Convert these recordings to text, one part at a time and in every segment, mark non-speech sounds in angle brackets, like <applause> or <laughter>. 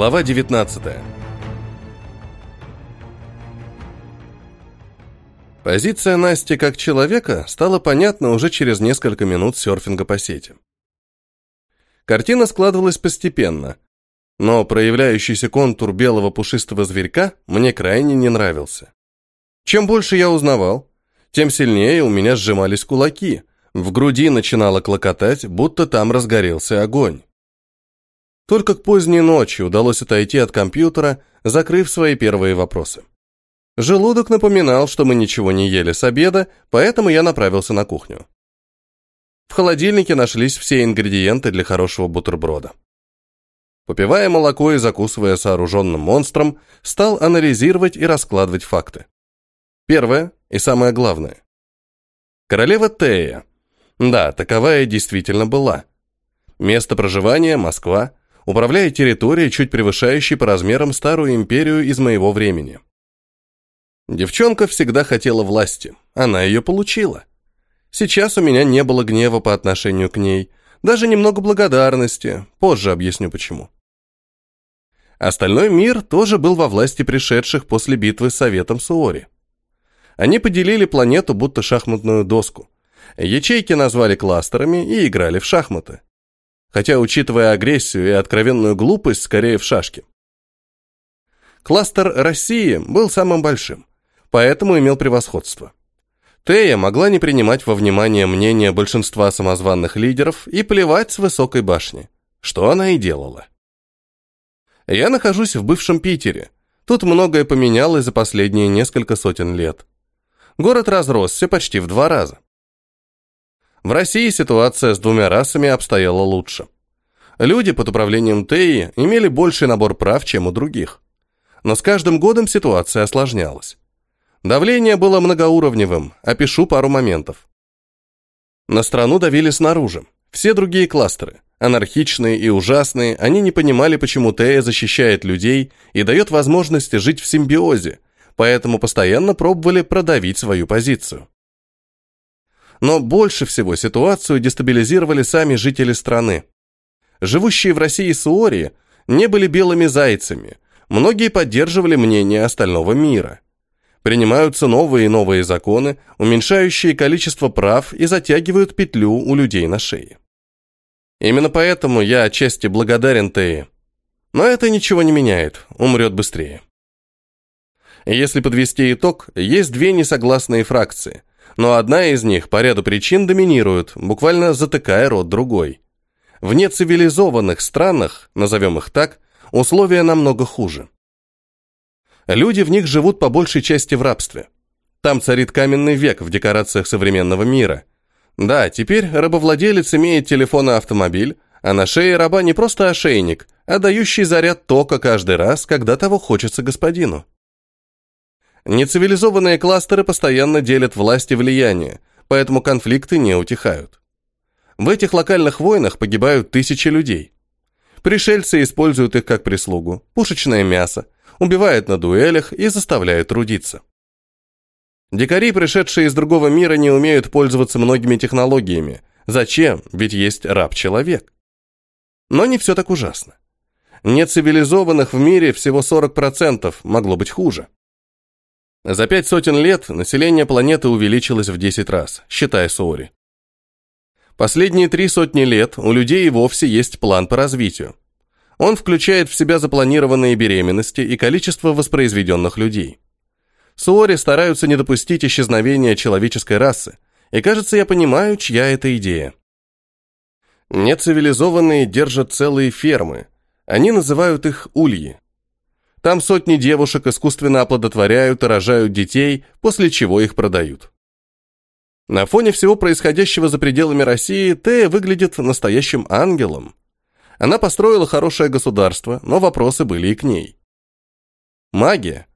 Глава 19 Позиция Насти как человека стала понятна уже через несколько минут серфинга по сети. Картина складывалась постепенно, но проявляющийся контур белого пушистого зверька мне крайне не нравился. Чем больше я узнавал, тем сильнее у меня сжимались кулаки, в груди начинало клокотать, будто там разгорелся огонь. Только к поздней ночи удалось отойти от компьютера, закрыв свои первые вопросы. Желудок напоминал, что мы ничего не ели с обеда, поэтому я направился на кухню. В холодильнике нашлись все ингредиенты для хорошего бутерброда. Попивая молоко и закусывая сооруженным монстром, стал анализировать и раскладывать факты. Первое и самое главное. Королева Тея. Да, таковая действительно была. Место проживания – Москва, управляя территорией, чуть превышающей по размерам старую империю из моего времени. Девчонка всегда хотела власти, она ее получила. Сейчас у меня не было гнева по отношению к ней, даже немного благодарности, позже объясню почему. Остальной мир тоже был во власти пришедших после битвы с Советом Суори. Они поделили планету будто шахматную доску. Ячейки назвали кластерами и играли в шахматы хотя, учитывая агрессию и откровенную глупость, скорее в шашки. Кластер России был самым большим, поэтому имел превосходство. Тея могла не принимать во внимание мнение большинства самозванных лидеров и плевать с высокой башни, что она и делала. Я нахожусь в бывшем Питере. Тут многое поменялось за последние несколько сотен лет. Город разросся почти в два раза. В России ситуация с двумя расами обстояла лучше. Люди под управлением ТЭИ имели больший набор прав, чем у других. Но с каждым годом ситуация осложнялась. Давление было многоуровневым, опишу пару моментов. На страну давили снаружи. Все другие кластеры, анархичные и ужасные, они не понимали, почему Тея защищает людей и дает возможность жить в симбиозе, поэтому постоянно пробовали продавить свою позицию. Но больше всего ситуацию дестабилизировали сами жители страны. Живущие в России суори не были белыми зайцами, многие поддерживали мнение остального мира. Принимаются новые и новые законы, уменьшающие количество прав и затягивают петлю у людей на шее. Именно поэтому я отчасти благодарен Теи. Но это ничего не меняет, умрет быстрее. Если подвести итог, есть две несогласные фракции – но одна из них по ряду причин доминирует, буквально затыкая рот другой. В нецивилизованных странах, назовем их так, условия намного хуже. Люди в них живут по большей части в рабстве. Там царит каменный век в декорациях современного мира. Да, теперь рабовладелец имеет телефон и автомобиль, а на шее раба не просто ошейник, а дающий заряд тока каждый раз, когда того хочется господину. Нецивилизованные кластеры постоянно делят власть и влияние, поэтому конфликты не утихают. В этих локальных войнах погибают тысячи людей. Пришельцы используют их как прислугу, пушечное мясо, убивают на дуэлях и заставляют трудиться. Дикари, пришедшие из другого мира, не умеют пользоваться многими технологиями. Зачем? Ведь есть раб-человек. Но не все так ужасно. Нецивилизованных в мире всего 40%, могло быть хуже. За пять сотен лет население планеты увеличилось в 10 раз, считая Суори. Последние три сотни лет у людей и вовсе есть план по развитию. Он включает в себя запланированные беременности и количество воспроизведенных людей. Суори стараются не допустить исчезновения человеческой расы, и кажется, я понимаю, чья это идея. Нецивилизованные держат целые фермы. Они называют их ульи. Там сотни девушек искусственно оплодотворяют и рожают детей, после чего их продают. На фоне всего происходящего за пределами России Тея выглядит настоящим ангелом. Она построила хорошее государство, но вопросы были и к ней. Магия.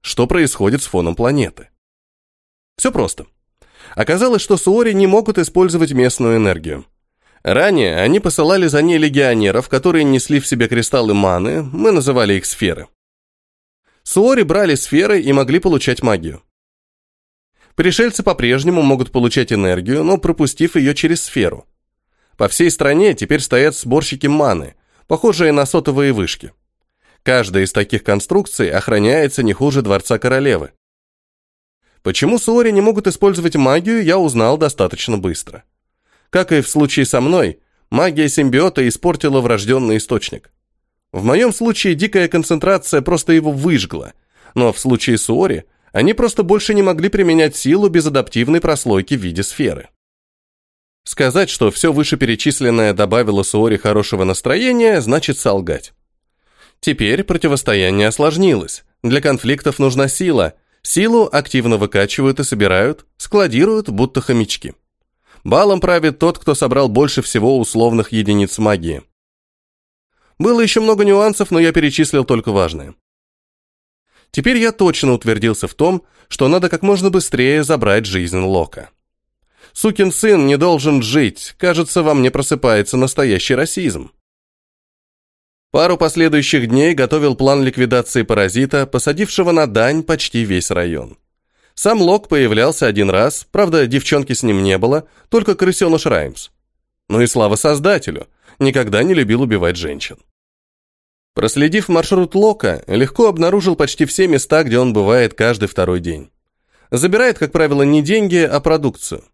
Что происходит с фоном планеты? Все просто. Оказалось, что суори не могут использовать местную энергию. Ранее они посылали за ней легионеров, которые несли в себе кристаллы маны, мы называли их сферы. Суори брали сферы и могли получать магию. Пришельцы по-прежнему могут получать энергию, но пропустив ее через сферу. По всей стране теперь стоят сборщики маны, похожие на сотовые вышки. Каждая из таких конструкций охраняется не хуже Дворца Королевы. Почему Суори не могут использовать магию, я узнал достаточно быстро. Как и в случае со мной, магия симбиота испортила врожденный источник. В моем случае дикая концентрация просто его выжгла, но в случае Суори они просто больше не могли применять силу без адаптивной прослойки в виде сферы. Сказать, что все вышеперечисленное добавило Суори хорошего настроения, значит солгать. Теперь противостояние осложнилось. Для конфликтов нужна сила – Силу активно выкачивают и собирают, складируют, будто хомячки. Балом правит тот, кто собрал больше всего условных единиц магии. Было еще много нюансов, но я перечислил только важные. Теперь я точно утвердился в том, что надо как можно быстрее забрать жизнь Лока. Сукин сын не должен жить, кажется, во мне просыпается настоящий расизм. Пару последующих дней готовил план ликвидации паразита, посадившего на дань почти весь район. Сам Лок появлялся один раз, правда, девчонки с ним не было, только крысеныш Раймс. Ну и слава создателю, никогда не любил убивать женщин. Проследив маршрут Лока, легко обнаружил почти все места, где он бывает каждый второй день. Забирает, как правило, не деньги, а продукцию.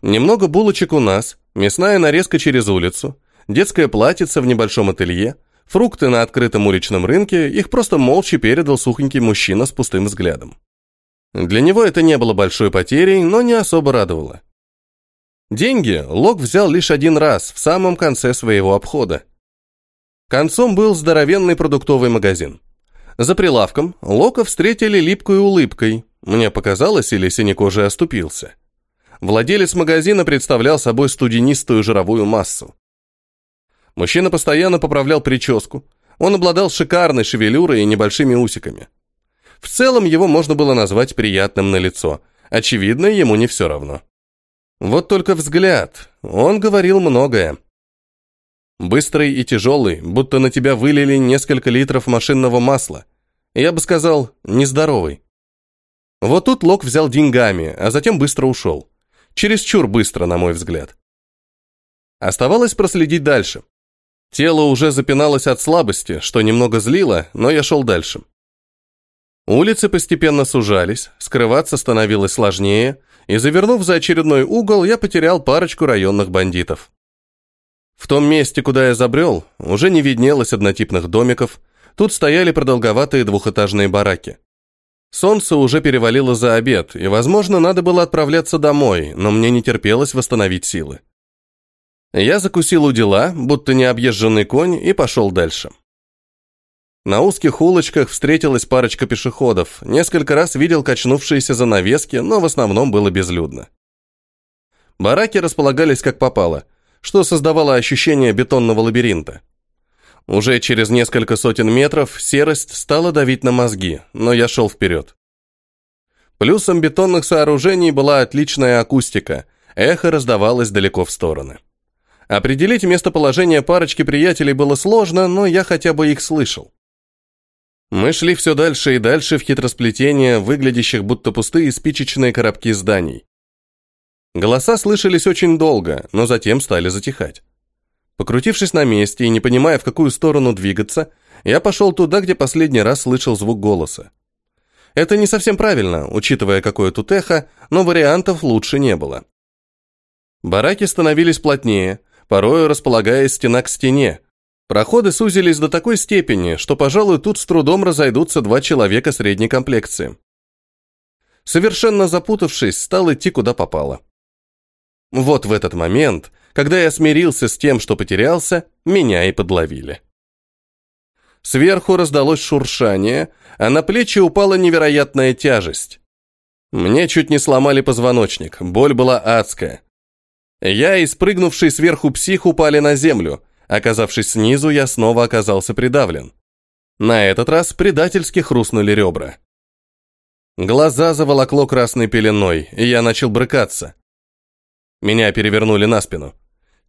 Немного булочек у нас, мясная нарезка через улицу, детское платьице в небольшом ателье, Фрукты на открытом уличном рынке их просто молча передал сухонький мужчина с пустым взглядом. Для него это не было большой потерей, но не особо радовало. Деньги Лок взял лишь один раз, в самом конце своего обхода. Концом был здоровенный продуктовый магазин. За прилавком Лока встретили липкой улыбкой. Мне показалось, или синекожий оступился. Владелец магазина представлял собой студенистую жировую массу. Мужчина постоянно поправлял прическу. Он обладал шикарной шевелюрой и небольшими усиками. В целом его можно было назвать приятным на лицо. Очевидно, ему не все равно. Вот только взгляд. Он говорил многое. Быстрый и тяжелый, будто на тебя вылили несколько литров машинного масла. Я бы сказал, нездоровый. Вот тут Лок взял деньгами, а затем быстро ушел. Чересчур быстро, на мой взгляд. Оставалось проследить дальше. Тело уже запиналось от слабости, что немного злило, но я шел дальше. Улицы постепенно сужались, скрываться становилось сложнее, и, завернув за очередной угол, я потерял парочку районных бандитов. В том месте, куда я забрел, уже не виднелось однотипных домиков, тут стояли продолговатые двухэтажные бараки. Солнце уже перевалило за обед, и, возможно, надо было отправляться домой, но мне не терпелось восстановить силы. Я закусил у дела, будто необъезженный конь, и пошел дальше. На узких улочках встретилась парочка пешеходов, несколько раз видел качнувшиеся занавески, но в основном было безлюдно. Бараки располагались как попало, что создавало ощущение бетонного лабиринта. Уже через несколько сотен метров серость стала давить на мозги, но я шел вперед. Плюсом бетонных сооружений была отличная акустика, эхо раздавалось далеко в стороны. Определить местоположение парочки приятелей было сложно, но я хотя бы их слышал. Мы шли все дальше и дальше в хитросплетение, выглядящих будто пустые спичечные коробки зданий. Голоса слышались очень долго, но затем стали затихать. Покрутившись на месте и не понимая, в какую сторону двигаться, я пошел туда, где последний раз слышал звук голоса. Это не совсем правильно, учитывая, какое тут эхо, но вариантов лучше не было. Бараки становились плотнее, порою располагаясь стена к стене. Проходы сузились до такой степени, что, пожалуй, тут с трудом разойдутся два человека средней комплекции. Совершенно запутавшись, стал идти куда попало. Вот в этот момент, когда я смирился с тем, что потерялся, меня и подловили. Сверху раздалось шуршание, а на плечи упала невероятная тяжесть. Мне чуть не сломали позвоночник, боль была адская. Я и спрыгнувший сверху псих упали на землю. Оказавшись снизу, я снова оказался придавлен. На этот раз предательски хрустнули ребра. Глаза заволокло красной пеленой, и я начал брыкаться. Меня перевернули на спину.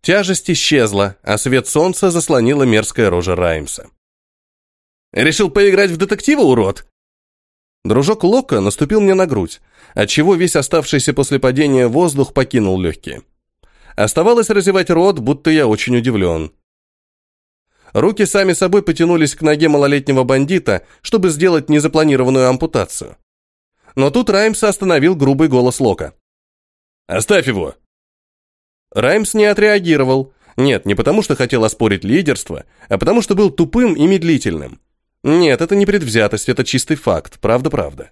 Тяжесть исчезла, а свет солнца заслонила мерзкая рожа Раймса. «Решил поиграть в детектива, урод?» Дружок Лока наступил мне на грудь, отчего весь оставшийся после падения воздух покинул легкие. Оставалось разевать рот, будто я очень удивлен. Руки сами собой потянулись к ноге малолетнего бандита, чтобы сделать незапланированную ампутацию. Но тут Раймса остановил грубый голос Лока. «Оставь его!» Раймс не отреагировал. Нет, не потому что хотел оспорить лидерство, а потому что был тупым и медлительным. Нет, это не предвзятость, это чистый факт, правда-правда.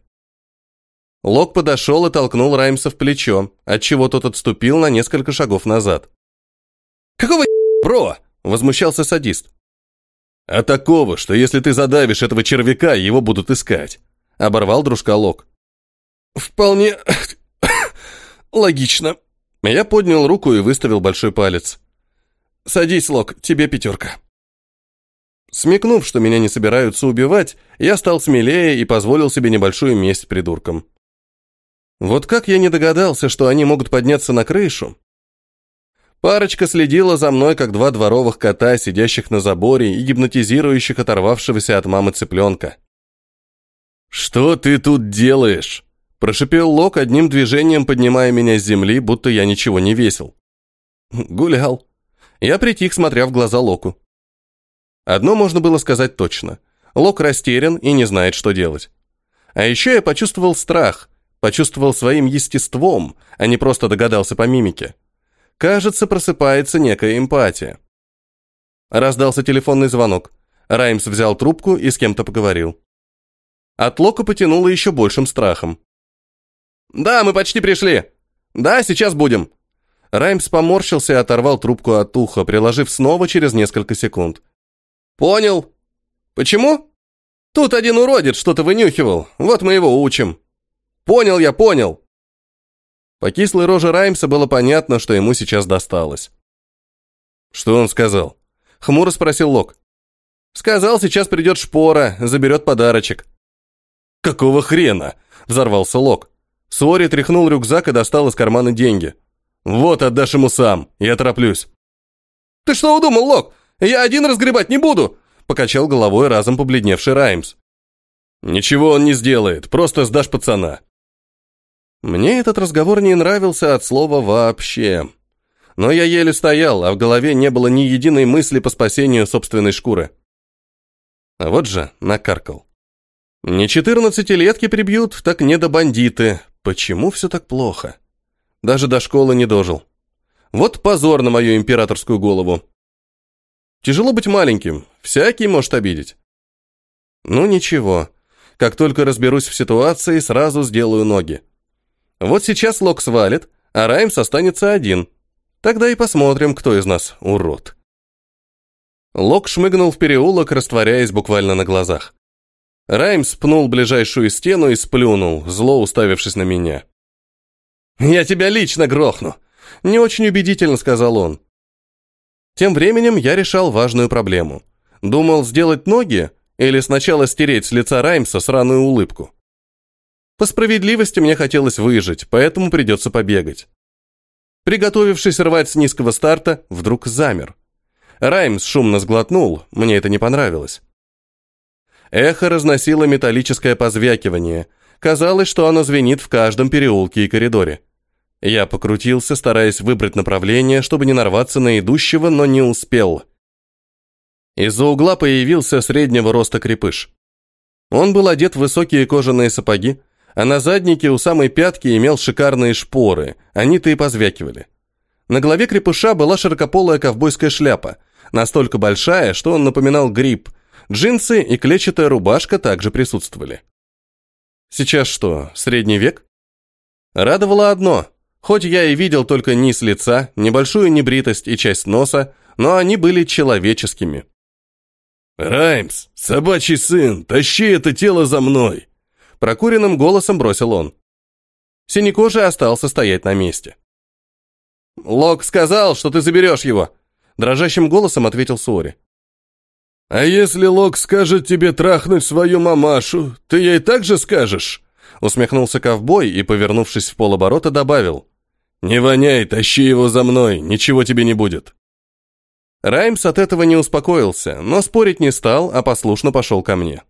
Лок подошел и толкнул Раймса в плечо, отчего тот отступил на несколько шагов назад. «Какого про?» – возмущался садист. «А такого, что если ты задавишь этого червяка, его будут искать», – оборвал дружка Лок. «Вполне <coughs> логично». Я поднял руку и выставил большой палец. «Садись, Лок, тебе пятерка». Смекнув, что меня не собираются убивать, я стал смелее и позволил себе небольшую месть придуркам. Вот как я не догадался, что они могут подняться на крышу? Парочка следила за мной, как два дворовых кота, сидящих на заборе и гипнотизирующих оторвавшегося от мамы цыпленка. «Что ты тут делаешь?» Прошипел Лок одним движением, поднимая меня с земли, будто я ничего не весил. «Гулял». Я притих, смотря в глаза Локу. Одно можно было сказать точно. Лок растерян и не знает, что делать. А еще я почувствовал страх, почувствовал своим естеством, а не просто догадался по мимике. Кажется, просыпается некая эмпатия. Раздался телефонный звонок. Раймс взял трубку и с кем-то поговорил. От Лока потянуло еще большим страхом. «Да, мы почти пришли. Да, сейчас будем». Раймс поморщился и оторвал трубку от уха, приложив снова через несколько секунд. «Понял. Почему?» «Тут один уродец что-то вынюхивал, вот мы его учим». Понял я, понял. По кислой роже Раймса было понятно, что ему сейчас досталось. Что он сказал? Хмуро спросил Лок. Сказал, сейчас придет шпора, заберет подарочек. Какого хрена? Взорвался Лок. Сори тряхнул рюкзак и достал из кармана деньги. Вот, отдашь ему сам, я тороплюсь. Ты что удумал, Лок? Я один разгребать не буду, покачал головой разом побледневший Раймс. Ничего он не сделает, просто сдашь пацана. Мне этот разговор не нравился от слова «вообще». Но я еле стоял, а в голове не было ни единой мысли по спасению собственной шкуры. А вот же накаркал. Не четырнадцатилетки прибьют, так не до бандиты. Почему все так плохо? Даже до школы не дожил. Вот позор на мою императорскую голову. Тяжело быть маленьким, всякий может обидеть. Ну ничего, как только разберусь в ситуации, сразу сделаю ноги. Вот сейчас Лок свалит, а Раймс останется один. Тогда и посмотрим, кто из нас урод. Лок шмыгнул в переулок, растворяясь буквально на глазах. Раймс пнул ближайшую стену и сплюнул, зло уставившись на меня. «Я тебя лично грохну!» Не очень убедительно сказал он. Тем временем я решал важную проблему. Думал сделать ноги или сначала стереть с лица Раймса сраную улыбку. По справедливости мне хотелось выжить, поэтому придется побегать. Приготовившись рвать с низкого старта, вдруг замер. Раймс шумно сглотнул, мне это не понравилось. Эхо разносило металлическое позвякивание. Казалось, что оно звенит в каждом переулке и коридоре. Я покрутился, стараясь выбрать направление, чтобы не нарваться на идущего, но не успел. Из-за угла появился среднего роста крепыш. Он был одет в высокие кожаные сапоги, а на заднике у самой пятки имел шикарные шпоры, они-то и позвякивали. На голове крепыша была широкополая ковбойская шляпа, настолько большая, что он напоминал гриб. Джинсы и клетчатая рубашка также присутствовали. Сейчас что, средний век? Радовало одно. Хоть я и видел только низ лица, небольшую небритость и часть носа, но они были человеческими. «Раймс, собачий сын, тащи это тело за мной!» Прокуренным голосом бросил он. Синекожий остался стоять на месте. «Лок сказал, что ты заберешь его!» Дрожащим голосом ответил Суори. «А если Лок скажет тебе трахнуть свою мамашу, ты ей так же скажешь?» Усмехнулся ковбой и, повернувшись в полоборота, добавил. «Не воняй, тащи его за мной, ничего тебе не будет». Раймс от этого не успокоился, но спорить не стал, а послушно пошел ко мне.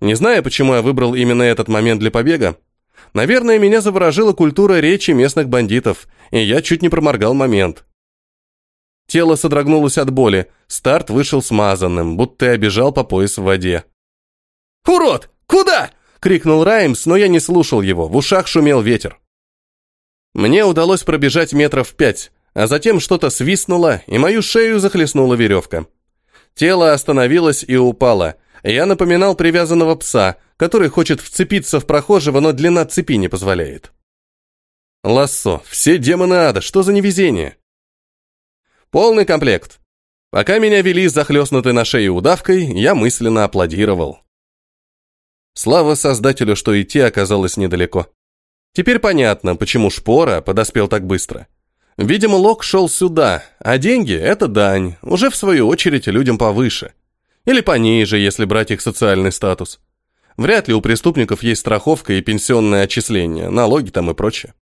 Не знаю, почему я выбрал именно этот момент для побега. Наверное, меня заворожила культура речи местных бандитов, и я чуть не проморгал момент. Тело содрогнулось от боли, старт вышел смазанным, будто и обежал по пояс в воде. «Урод! Куда?» — крикнул Раймс, но я не слушал его, в ушах шумел ветер. Мне удалось пробежать метров пять, а затем что-то свистнуло, и мою шею захлестнула веревка. Тело остановилось и упало. Я напоминал привязанного пса, который хочет вцепиться в прохожего, но длина цепи не позволяет. Лассо, все демоны ада, что за невезение? Полный комплект. Пока меня вели захлестнутой на шее удавкой, я мысленно аплодировал. Слава создателю, что идти оказалось недалеко. Теперь понятно, почему Шпора подоспел так быстро. Видимо, Лок шел сюда, а деньги – это дань, уже в свою очередь людям повыше. Или пониже, если брать их социальный статус. Вряд ли у преступников есть страховка и пенсионное отчисление, налоги там и прочее.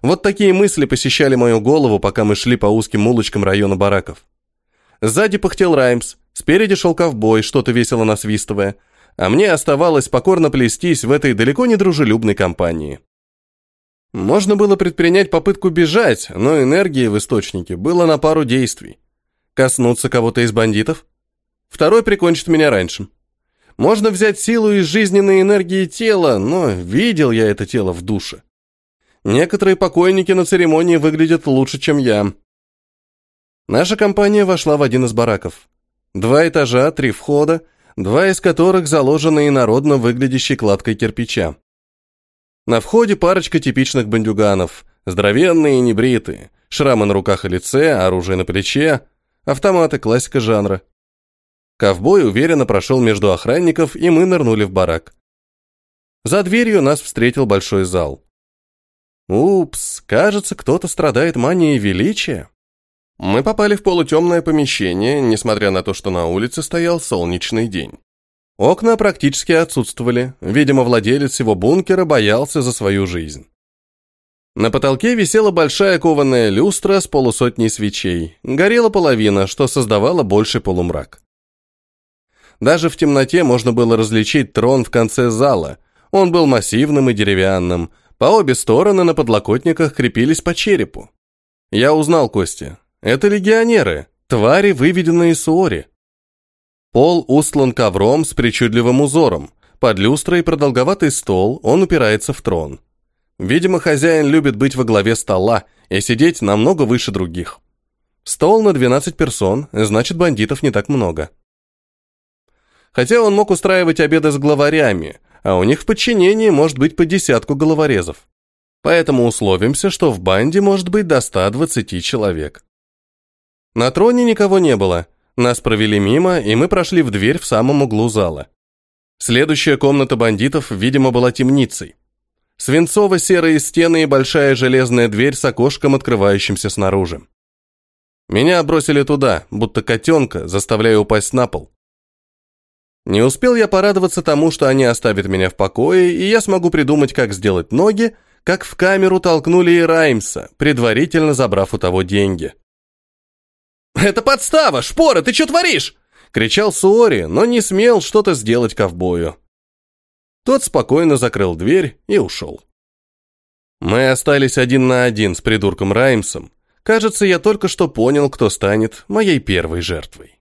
Вот такие мысли посещали мою голову, пока мы шли по узким улочкам района бараков. Сзади пыхтел Раймс, спереди шел ковбой, что-то весело насвистывая, а мне оставалось покорно плестись в этой далеко не дружелюбной компании. Можно было предпринять попытку бежать, но энергии в источнике было на пару действий. Коснуться кого-то из бандитов? Второй прикончит меня раньше. Можно взять силу из жизненной энергии тела, но видел я это тело в душе. Некоторые покойники на церемонии выглядят лучше, чем я. Наша компания вошла в один из бараков. Два этажа, три входа, два из которых заложены инородно выглядящей кладкой кирпича. На входе парочка типичных бандюганов, здоровенные и небритые, шрамы на руках и лице, оружие на плече, автоматы, классика жанра. Ковбой уверенно прошел между охранников, и мы нырнули в барак. За дверью нас встретил большой зал. Упс, кажется, кто-то страдает манией величия. Мы попали в полутемное помещение, несмотря на то, что на улице стоял солнечный день. Окна практически отсутствовали. Видимо, владелец всего бункера боялся за свою жизнь. На потолке висела большая кованая люстра с полусотней свечей. Горела половина, что создавало больший полумрак. Даже в темноте можно было различить трон в конце зала. Он был массивным и деревянным. По обе стороны на подлокотниках крепились по черепу. Я узнал кости. Это легионеры, твари, выведенные из Суори. Пол устлан ковром с причудливым узором. Под люстрой продолговатый стол, он упирается в трон. Видимо, хозяин любит быть во главе стола и сидеть намного выше других. Стол на 12 персон, значит, бандитов не так много. Хотя он мог устраивать обеды с главарями, а у них в подчинении может быть по десятку головорезов. Поэтому условимся, что в банде может быть до 120 человек. На троне никого не было, нас провели мимо, и мы прошли в дверь в самом углу зала. Следующая комната бандитов, видимо, была темницей. Свинцово-серые стены и большая железная дверь с окошком, открывающимся снаружи. Меня бросили туда, будто котенка, заставляя упасть на пол. Не успел я порадоваться тому, что они оставят меня в покое, и я смогу придумать, как сделать ноги, как в камеру толкнули и Раймса, предварительно забрав у того деньги. «Это подстава! Шпора, ты что творишь?» Кричал Суори, но не смел что-то сделать ковбою. Тот спокойно закрыл дверь и ушел. Мы остались один на один с придурком Раймсом. Кажется, я только что понял, кто станет моей первой жертвой.